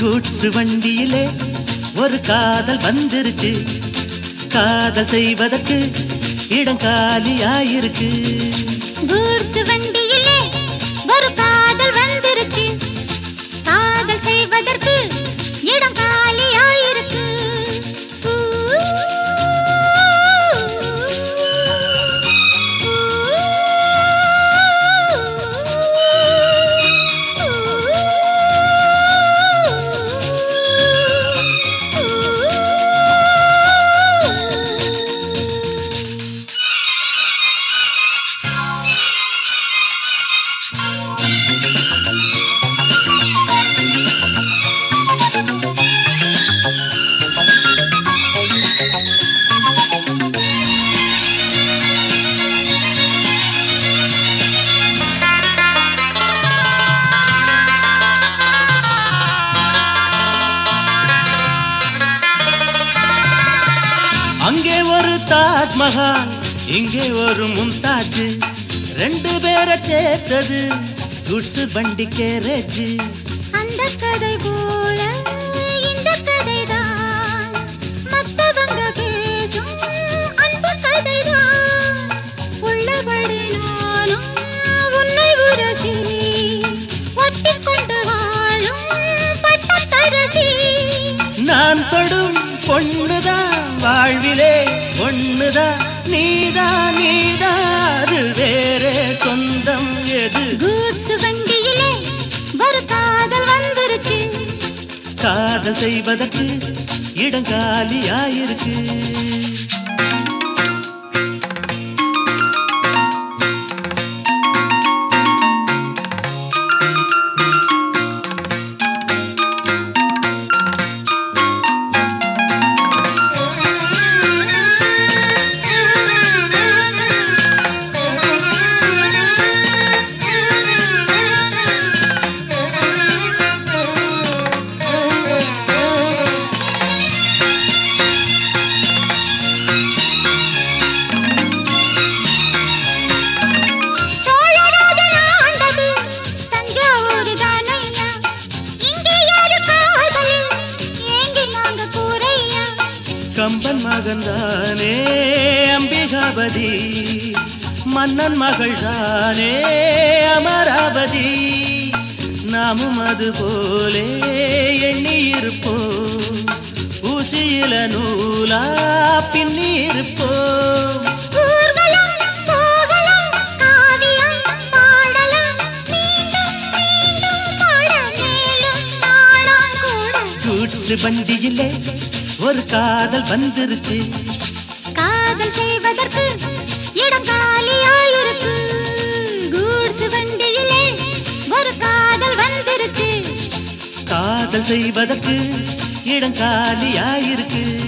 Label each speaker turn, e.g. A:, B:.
A: Goods வண்டியிலே ஒரு காதல் வந்திருக்கு. காதல் செய்வதற்கு இடம் காலியாயிருக்கு. தாஜ்மஹால் இங்கே ஒரு மும்தாஜ். ரெண்டு பேரை சேர்த்தது. குட்ஸ் வண்டி கேரேஜ்.
B: அந்த கதை போல இந்த கதைதான். மத்தவங்க பேசும் அன்பு கதைதான். உள்ளபடி நானும் உன்னை உரசி. ஒட்டிக் கொண்டு வாழும் பட்டத்தரசி.
A: நான் தொடும் பொண்ணுதான் வாழ்விலே ஒண்ணுதான் நீதான் நீதான். அது வேறே சொந்தம் எது?
B: கூட்ஸ் வண்டியிலே ஒரு காதல் வந்துருச்சு.
A: காதல் செய்வதற்கு இடம் மகன்தானே அம்பிகாபதி. மன்னன் மகள் தானே அமராவதி நாமும் அது போலே எண்ணி இருப்போம் ஊசியில நூலா பின்னி இருப்போம்
B: ஊர்வலம் போகலாம் காவியம் பாடலாம் மீண்டும் மீண்டும் பாட மேலும் நாளாம் கூட
A: கூட்ஸ் வண்டியிலே ஒரு காதல் வந்துருச்சு.
B: காதல் செய்வதற்கு இடம் காலியாயிருக்கு. கூட்ஸ் வண்டியிலே ஒரு காதல் வந்துருச்சு.
A: காதல் செய்வதற்கு இடம் காலியாயிருக்கு.